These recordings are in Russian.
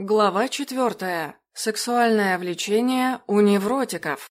Глава четвертая. Сексуальное влечение у невротиков.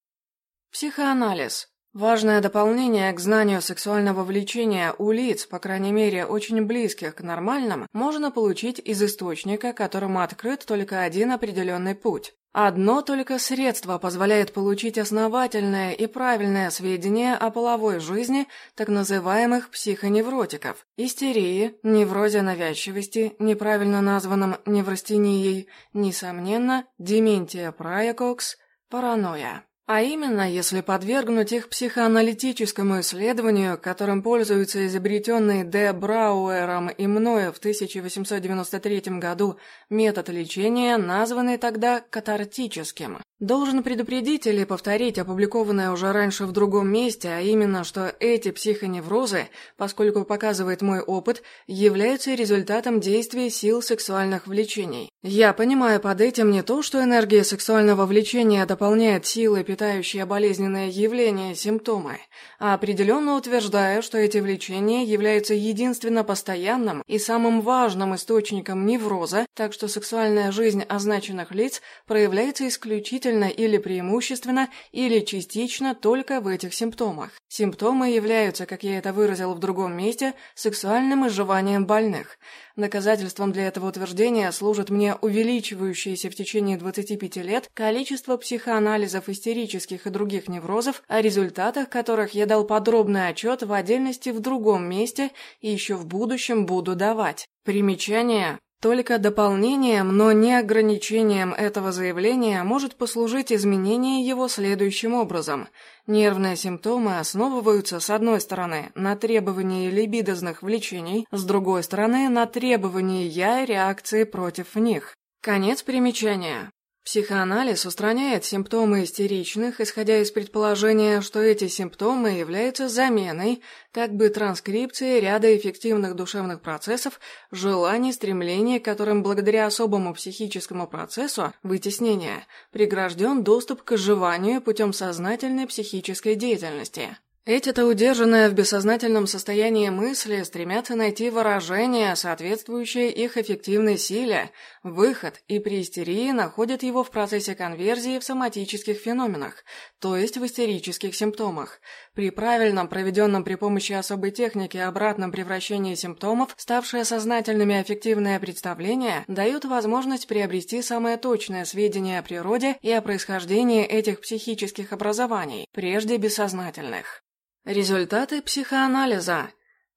Психоанализ. Важное дополнение к знанию сексуального влечения у лиц, по крайней мере, очень близких к нормальным, можно получить из источника, которому открыт только один определенный путь. Одно только средство позволяет получить основательное и правильное сведение о половой жизни так называемых психоневротиков – истерии, неврозе навязчивости, неправильно названном неврастенией, несомненно, дементия праекокс, паранойя. А именно, если подвергнуть их психоаналитическому исследованию, которым пользуется изобретенный Д. Брауэром и мною в 1893 году метод лечения, названный тогда катартическим. Должен предупредить или повторить опубликованное уже раньше в другом месте, а именно, что эти психоневрозы, поскольку показывает мой опыт, являются результатом действия сил сексуальных влечений. Я понимаю под этим не то, что энергия сексуального влечения дополняет силы, питающие болезненное явление, симптомы, а определенно утверждаю, что эти влечения являются единственно постоянным и самым важным источником невроза, так что сексуальная жизнь означенных лиц проявляется исключительно исключительно или преимущественно, или частично только в этих симптомах. Симптомы являются, как я это выразил в другом месте, сексуальным изживанием больных. Доказательством для этого утверждения служит мне увеличивающееся в течение 25 лет количество психоанализов истерических и других неврозов, о результатах которых я дал подробный отчет в отдельности в другом месте и еще в будущем буду давать. Примечание. Только дополнением, но не ограничением этого заявления может послужить изменение его следующим образом. Нервные симптомы основываются, с одной стороны, на требовании либидозных влечений, с другой стороны, на требовании «я» реакции против них. Конец примечания. Психоанализ устраняет симптомы истеричных, исходя из предположения, что эти симптомы являются заменой, как бы транскрипцией ряда эффективных душевных процессов, желаний, стремлений, которым благодаря особому психическому процессу вытеснения прегражден доступ к оживанию путем сознательной психической деятельности. Эти-то удержанные в бессознательном состоянии мысли стремятся найти выражение, соответствующее их эффективной силе, выход, и при истерии находят его в процессе конверзии в соматических феноменах, то есть в истерических симптомах. При правильном, проведенном при помощи особой техники обратном превращении симптомов, ставшее сознательными эффективное представление, дают возможность приобрести самое точное сведение о природе и о происхождении этих психических образований, прежде бессознательных. Результаты психоанализа.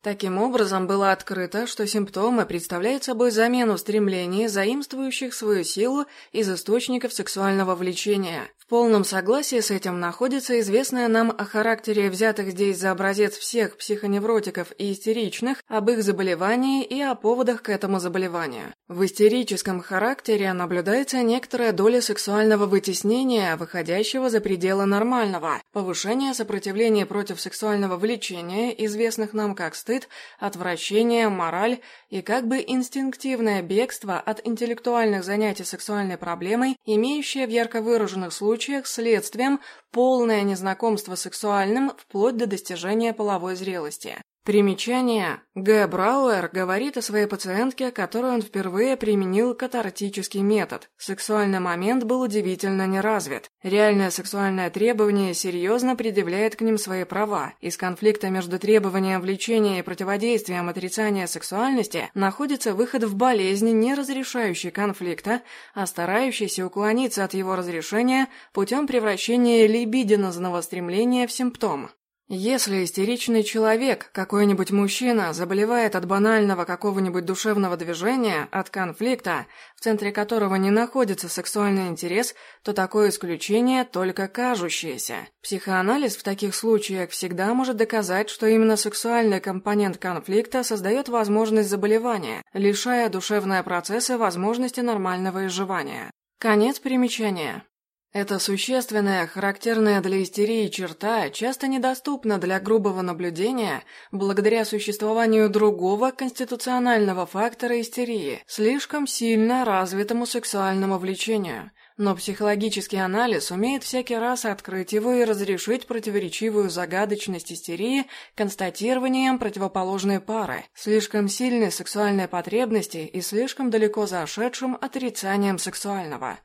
Таким образом, было открыто, что симптомы представляют собой замену стремлений, заимствующих свою силу из источников сексуального влечения. Полном согласии с этим находится известное нам о характере взятых здесь за образец всех психоневротиков и истеричных, об их заболевании и о поводах к этому заболеванию. В истерическом характере наблюдается некоторая доля сексуального вытеснения, выходящего за пределы нормального, повышение сопротивления против сексуального влечения, известных нам как стыд, отвращение, мораль и как бы инстинктивное бегство от интеллектуальных занятий сексуальной проблемой, имеющее в ярко выраженных случаях следствием полное незнакомство сексуальным вплоть до достижения половой зрелости. Примечание. Г. Брауэр говорит о своей пациентке, которой он впервые применил катартический метод. Сексуальный момент был удивительно неразвит. Реальное сексуальное требование серьезно предъявляет к ним свои права. Из конфликта между требованием влечения и противодействием отрицания сексуальности находится выход в болезнь, не разрешающий конфликта, а старающийся уклониться от его разрешения путем превращения либидинозного стремления в симптом. Если истеричный человек, какой-нибудь мужчина, заболевает от банального какого-нибудь душевного движения, от конфликта, в центре которого не находится сексуальный интерес, то такое исключение только кажущееся. Психоанализ в таких случаях всегда может доказать, что именно сексуальный компонент конфликта создает возможность заболевания, лишая душевные процессы возможности нормального изживания. Конец примечания. Эта существенная, характерная для истерии черта часто недоступна для грубого наблюдения благодаря существованию другого конституционального фактора истерии, слишком сильно развитому сексуальному влечению. но психологический анализ умеет всякий раз открыть его и разрешить противоречивую загадочность истерии констатированием противоположной пары, слишком сильной сексуальной потребности и слишком далеко зашедшим отрицанием сексуального.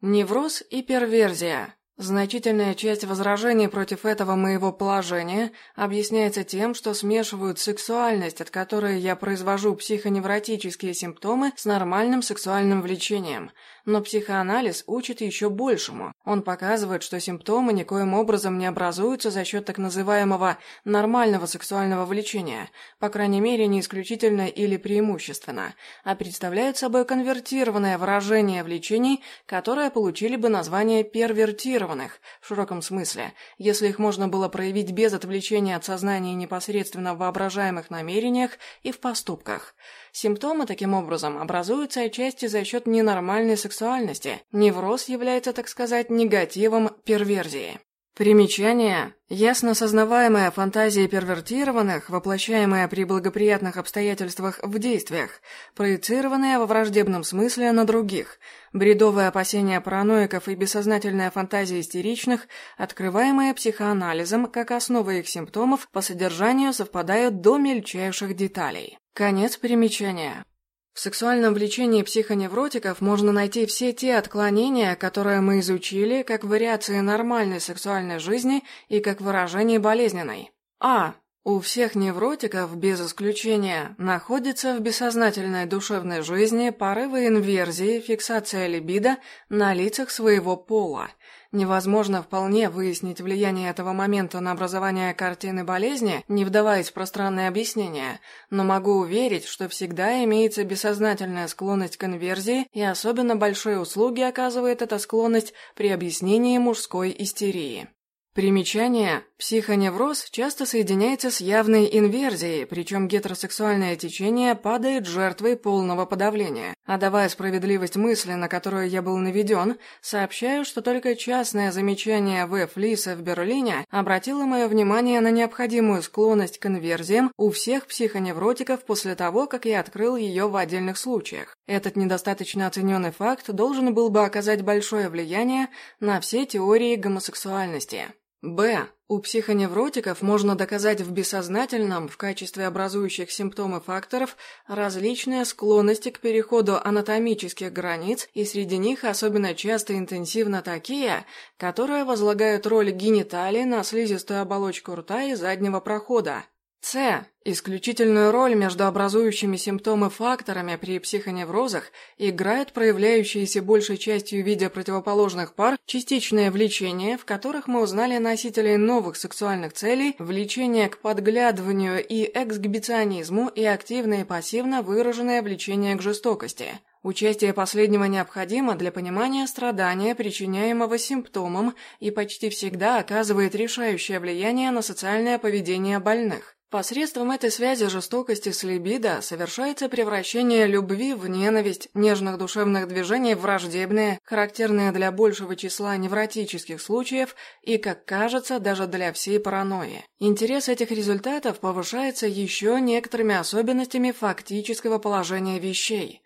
Невроз и перверзия. Значительная часть возражений против этого моего положения объясняется тем, что смешивают сексуальность, от которой я произвожу психоневротические симптомы, с нормальным сексуальным влечением – но психоанализ учит еще большему. Он показывает, что симптомы никоим образом не образуются за счет так называемого нормального сексуального влечения, по крайней мере, не исключительно или преимущественно, а представляют собой конвертированное выражение влечений, которые получили бы название первертированных в широком смысле, если их можно было проявить без отвлечения от сознания непосредственно в воображаемых намерениях и в поступках. Симптомы, таким образом, образуются отчасти за счет ненормальной сексуальности. Невроз является, так сказать, негативом перверзии. Примечание. Ясно сознаваемая фантазия первертированных, воплощаемая при благоприятных обстоятельствах в действиях, проецированная во враждебном смысле на других, бредовые опасения параноиков и бессознательная фантазия истеричных, открываемая психоанализом как основа их симптомов, по содержанию совпадают до мельчайших деталей. Конец примечания. В сексуальном влечении психоневротиков можно найти все те отклонения, которые мы изучили, как вариации нормальной сексуальной жизни и как выражение болезненной. А. У всех невротиков, без исключения, находится в бессознательной душевной жизни порывы инверзии, фиксация либидо на лицах своего пола – Невозможно вполне выяснить влияние этого момента на образование картины болезни, не вдаваясь в пространные объяснения, но могу уверить, что всегда имеется бессознательная склонность к конверзии, и особенно большие услуги оказывает эта склонность при объяснении мужской истерии. Примечание. Психоневроз часто соединяется с явной инверзией, причем гетеросексуальное течение падает жертвой полного подавления. А давая справедливость мысли, на которую я был наведен, сообщаю, что только частное замечание В. Флиса в Берлине обратило мое внимание на необходимую склонность к инверзиям у всех психоневротиков после того, как я открыл ее в отдельных случаях. Этот недостаточно оцененный факт должен был бы оказать большое влияние на все теории гомосексуальности. Б. У психоневротиков можно доказать в бессознательном в качестве образующих симптомы факторов различные склонности к переходу анатомических границ, и среди них особенно часто интенсивно такие, которые возлагают роль гениталий на слизистую оболочку рта и заднего прохода. С. Исключительную роль между образующими симптомы факторами при психоневрозах играют проявляющиеся большей частью в виде противоположных пар частичное влечение, в которых мы узнали носителей новых сексуальных целей, влечение к подглядыванию и эксгибиционизму и активно и пассивно выраженное влечение к жестокости. Участие последнего необходимо для понимания страдания, причиняемого симптомом, и почти всегда оказывает решающее влияние на социальное поведение больных. Посредством этой связи жестокости с либидо совершается превращение любви в ненависть, нежных душевных движений в враждебные, характерные для большего числа невротических случаев и, как кажется, даже для всей паранойи. Интерес этих результатов повышается еще некоторыми особенностями фактического положения вещей.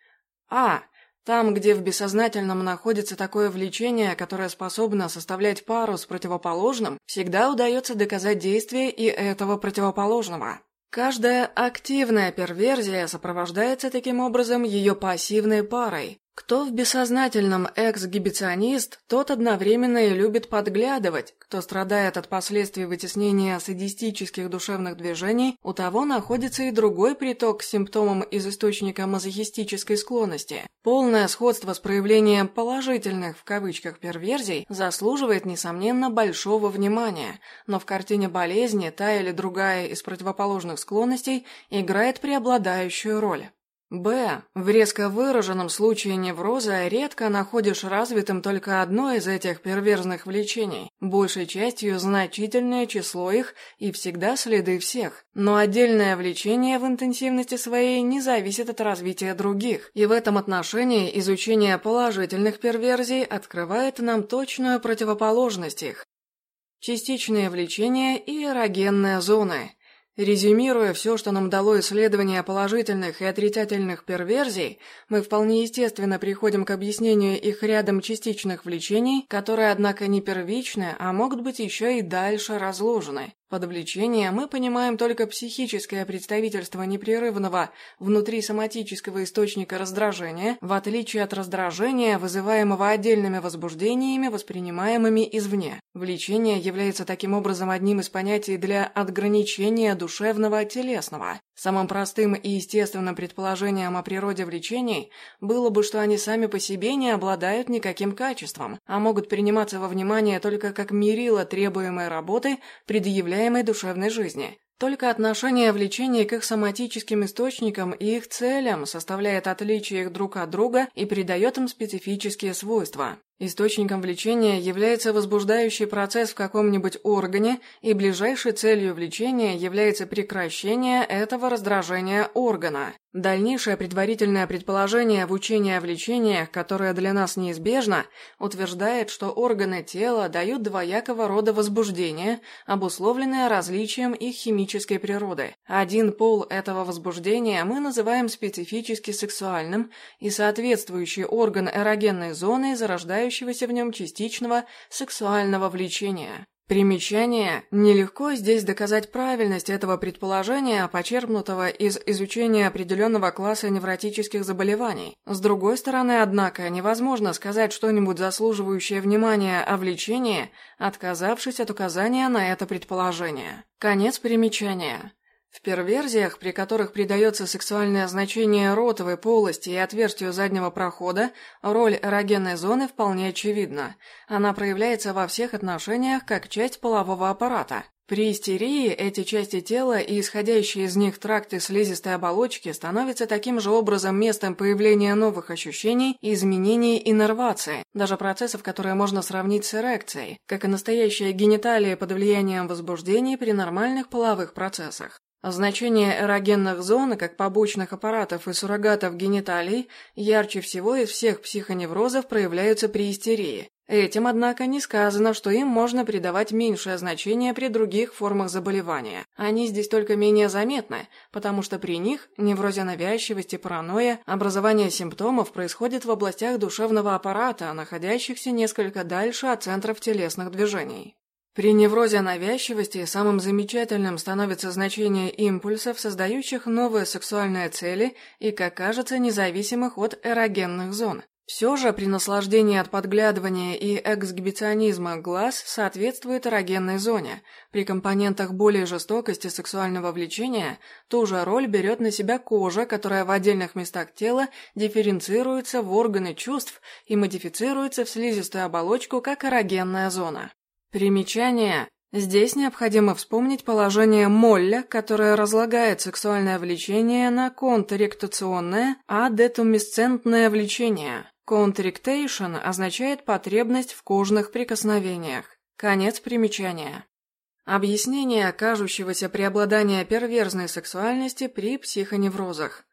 А. Там, где в бессознательном находится такое влечение, которое способно составлять пару с противоположным, всегда удается доказать действие и этого противоположного. Каждая активная перверзия сопровождается таким образом ее пассивной парой, кто в бессознательном эксгибиционист, тот одновременно и любит подглядывать. Кто страдает от последствий вытеснения садистических душевных движений, у того находится и другой приток к симптомам из источника мазохистической склонности. Полное сходство с проявлением положительных в кавычках перверзий заслуживает, несомненно, большого внимания, но в картине болезни та или другая из противоположных склонностей играет преобладающую роль. Б. В резко выраженном случае невроза редко находишь развитым только одно из этих перверзных влечений, большей частью значительное число их и всегда следы всех. Но отдельное влечение в интенсивности своей не зависит от развития других, и в этом отношении изучение положительных перверзий открывает нам точную противоположность их. Частичное влечение и эрогенные зоны – Резюмируя все, что нам дало исследование положительных и отрицательных перверзий, мы вполне естественно приходим к объяснению их рядом частичных влечений, которые, однако, не первичны, а могут быть еще и дальше разложены. Под влечением мы понимаем только психическое представительство непрерывного внутри соматического источника раздражения, в отличие от раздражения, вызываемого отдельными возбуждениями, воспринимаемыми извне. Влечение является таким образом одним из понятий для отграничения душевного от телесного. Самым простым и естественным предположением о природе влечений было бы, что они сами по себе не обладают никаким качеством, а могут приниматься во внимание только как мерило требуемой работы, предъявляемой душевной жизни. Только отношение влечения к их соматическим источникам и их целям составляет отличие их друг от друга и придает им специфические свойства. Источником влечения является возбуждающий процесс в каком-нибудь органе, и ближайшей целью влечения является прекращение этого раздражения органа. Дальнейшее предварительное предположение в учении о влечениях, которое для нас неизбежно, утверждает, что органы тела дают двоякого рода возбуждение, обусловленное различием их химической природы. Один пол этого возбуждения мы называем специфически сексуальным, и соответствующий орган эрогенной зоны зарождающегося в нем частичного сексуального влечения. Примечание. Нелегко здесь доказать правильность этого предположения, почерпнутого из изучения определенного класса невротических заболеваний. С другой стороны, однако, невозможно сказать что-нибудь заслуживающее внимания о влечении, отказавшись от указания на это предположение. Конец примечания. В перверзиях, при которых придается сексуальное значение ротовой полости и отверстию заднего прохода, роль эрогенной зоны вполне очевидна. Она проявляется во всех отношениях как часть полового аппарата. При истерии эти части тела и исходящие из них тракты слизистой оболочки становятся таким же образом местом появления новых ощущений, изменений и нервации, даже процессов, которые можно сравнить с эрекцией, как и настоящая гениталия под влиянием возбуждений при нормальных половых процессах. Значение эрогенных зон, как побочных аппаратов и суррогатов гениталий, ярче всего из всех психоневрозов проявляются при истерии. Этим, однако, не сказано, что им можно придавать меньшее значение при других формах заболевания. Они здесь только менее заметны, потому что при них, неврозе навязчивости, паранойя, образование симптомов происходит в областях душевного аппарата, находящихся несколько дальше от центров телесных движений. При неврозе навязчивости самым замечательным становится значение импульсов, создающих новые сексуальные цели и, как кажется, независимых от эрогенных зон. Все же при наслаждении от подглядывания и эксгибиционизма глаз соответствует эрогенной зоне. При компонентах более жестокости сексуального влечения ту же роль берет на себя кожа, которая в отдельных местах тела дифференцируется в органы чувств и модифицируется в слизистую оболочку как эрогенная зона. Примечание. Здесь необходимо вспомнить положение Молля, которое разлагает сексуальное влечение на контрректационное, а детумесцентное влечение. Контрректейшн означает потребность в кожных прикосновениях. Конец примечания. Объяснение кажущегося преобладания перверзной сексуальности при психоневрозах.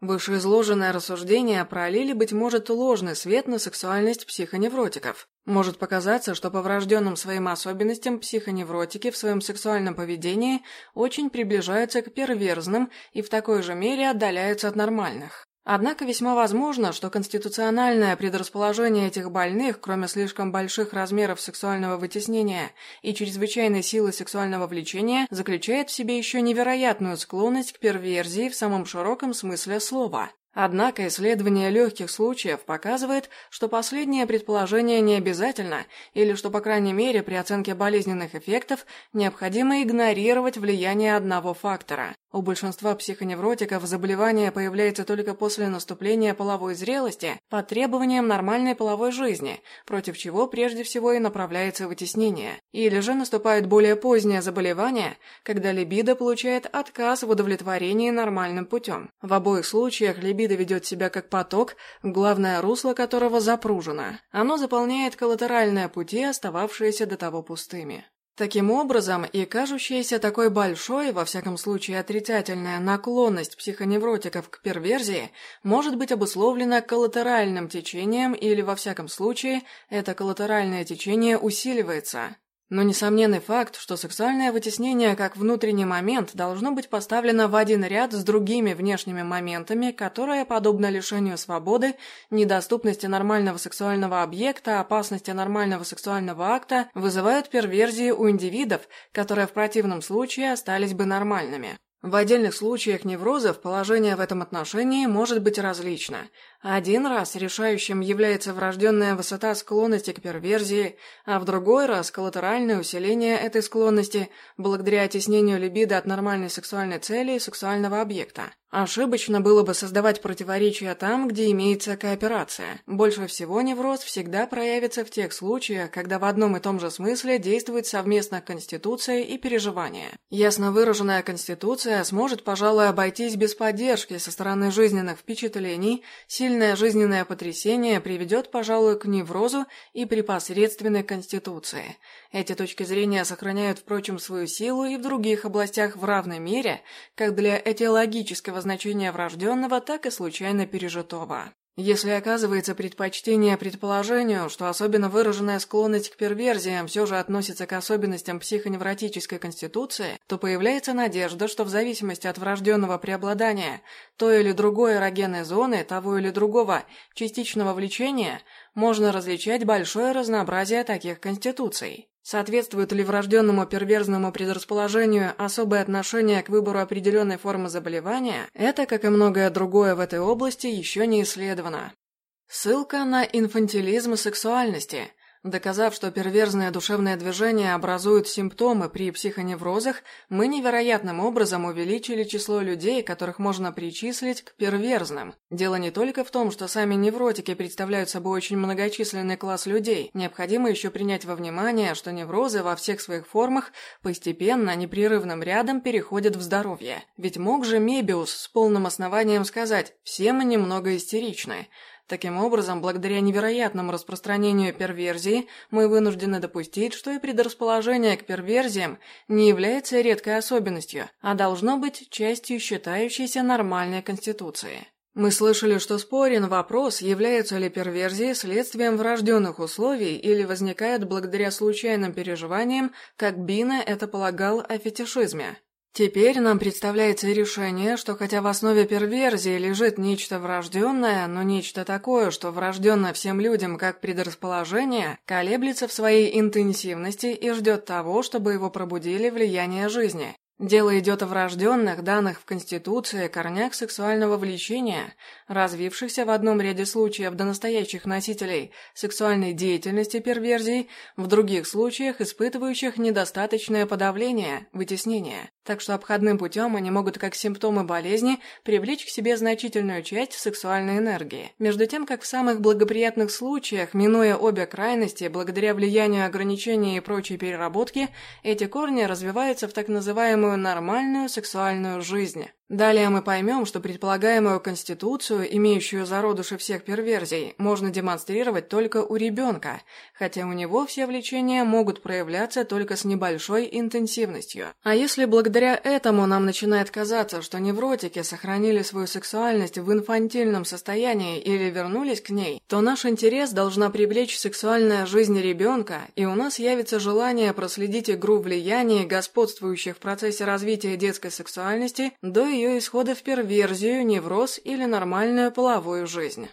Вышеизложенное рассуждение пролили, быть может, ложный свет на сексуальность психоневротиков. Может показаться, что по врожденным своим особенностям психоневротики в своем сексуальном поведении очень приближаются к перверзным и в такой же мере отдаляются от нормальных. Однако весьма возможно, что конституциональное предрасположение этих больных, кроме слишком больших размеров сексуального вытеснения и чрезвычайной силы сексуального влечения, заключает в себе еще невероятную склонность к перверзии в самом широком смысле слова. Однако исследование легких случаев показывает, что последнее предположение не обязательно, или что, по крайней мере, при оценке болезненных эффектов необходимо игнорировать влияние одного фактора. У большинства психоневротиков заболевание появляется только после наступления половой зрелости по требованиям нормальной половой жизни, против чего прежде всего и направляется вытеснение. Или же наступает более позднее заболевание, когда либидо получает отказ в удовлетворении нормальным путем. В обоих случаях либидо ведет себя как поток, главное русло которого запружено. Оно заполняет коллатеральные пути, остававшиеся до того пустыми. Таким образом, и кажущаяся такой большой, во всяком случае отрицательная наклонность психоневротиков к перверзии может быть обусловлена коллатеральным течением или, во всяком случае, это коллатеральное течение усиливается. Но несомненный факт, что сексуальное вытеснение как внутренний момент должно быть поставлено в один ряд с другими внешними моментами, которые, подобно лишению свободы, недоступности нормального сексуального объекта, опасности нормального сексуального акта, вызывают перверзии у индивидов, которые в противном случае остались бы нормальными. В отдельных случаях неврозов положение в этом отношении может быть различно. Один раз решающим является врожденная высота склонности к перверзии, а в другой раз коллатеральное усиление этой склонности благодаря оттеснению либидо от нормальной сексуальной цели и сексуального объекта. Ошибочно было бы создавать противоречия там, где имеется кооперация. Больше всего невроз всегда проявится в тех случаях, когда в одном и том же смысле действует совместно конституция и переживание. Ясно выраженная конституция сможет, пожалуй, обойтись без поддержки со стороны жизненных впечатлений, сильное жизненное потрясение приведет, пожалуй, к неврозу и при посредственной конституции. Эти точки зрения сохраняют, впрочем, свою силу и в других областях в равной мере, как для этиологического значения врожденного, так и случайно пережитого. Если оказывается предпочтение предположению, что особенно выраженная склонность к перверзиям все же относится к особенностям психоневротической конституции, то появляется надежда, что в зависимости от врожденного преобладания той или другой эрогенной зоны, того или другого частичного влечения, можно различать большое разнообразие таких конституций. Соответствует ли врожденному перверзному предрасположению особое отношение к выбору определенной формы заболевания, это, как и многое другое в этой области, еще не исследовано. Ссылка на инфантилизм сексуальности – Доказав, что перверзное душевное движение образует симптомы при психоневрозах, мы невероятным образом увеличили число людей, которых можно причислить к перверзным. Дело не только в том, что сами невротики представляют собой очень многочисленный класс людей. Необходимо еще принять во внимание, что неврозы во всех своих формах постепенно, непрерывным рядом переходят в здоровье. Ведь мог же Мебиус с полным основанием сказать «все мы немного истеричны». Таким образом, благодаря невероятному распространению перверзии, мы вынуждены допустить, что и предрасположение к перверзиям не является редкой особенностью, а должно быть частью считающейся нормальной конституции. Мы слышали, что спорен вопрос, являются ли перверзии следствием врожденных условий или возникают благодаря случайным переживаниям, как Бина это полагал о фетишизме. Теперь нам представляется решение, что хотя в основе перверзии лежит нечто врожденное, но нечто такое, что врожденно всем людям как предрасположение, колеблется в своей интенсивности и ждет того, чтобы его пробудили влияние жизни. Дело идет о врожденных, данных в Конституции, корнях сексуального влечения, развившихся в одном ряде случаев до настоящих носителей сексуальной деятельности перверзий, в других случаях испытывающих недостаточное подавление, вытеснение. Так что обходным путем они могут как симптомы болезни привлечь к себе значительную часть сексуальной энергии. Между тем, как в самых благоприятных случаях, минуя обе крайности, благодаря влиянию ограничений и прочей переработки, эти корни развиваются в так называемую нормальную сексуальную жизнь. Далее мы поймем, что предполагаемую конституцию, имеющую зародыши всех перверзий, можно демонстрировать только у ребенка, хотя у него все влечения могут проявляться только с небольшой интенсивностью. А если благодаря этому нам начинает казаться, что невротики сохранили свою сексуальность в инфантильном состоянии или вернулись к ней, то наш интерес должна привлечь сексуальная жизнь ребенка, и у нас явится желание проследить игру влияний, господствующих в процессе развития детской сексуальности, до ее исхода в перверзию, невроз или нормальную половую жизнь.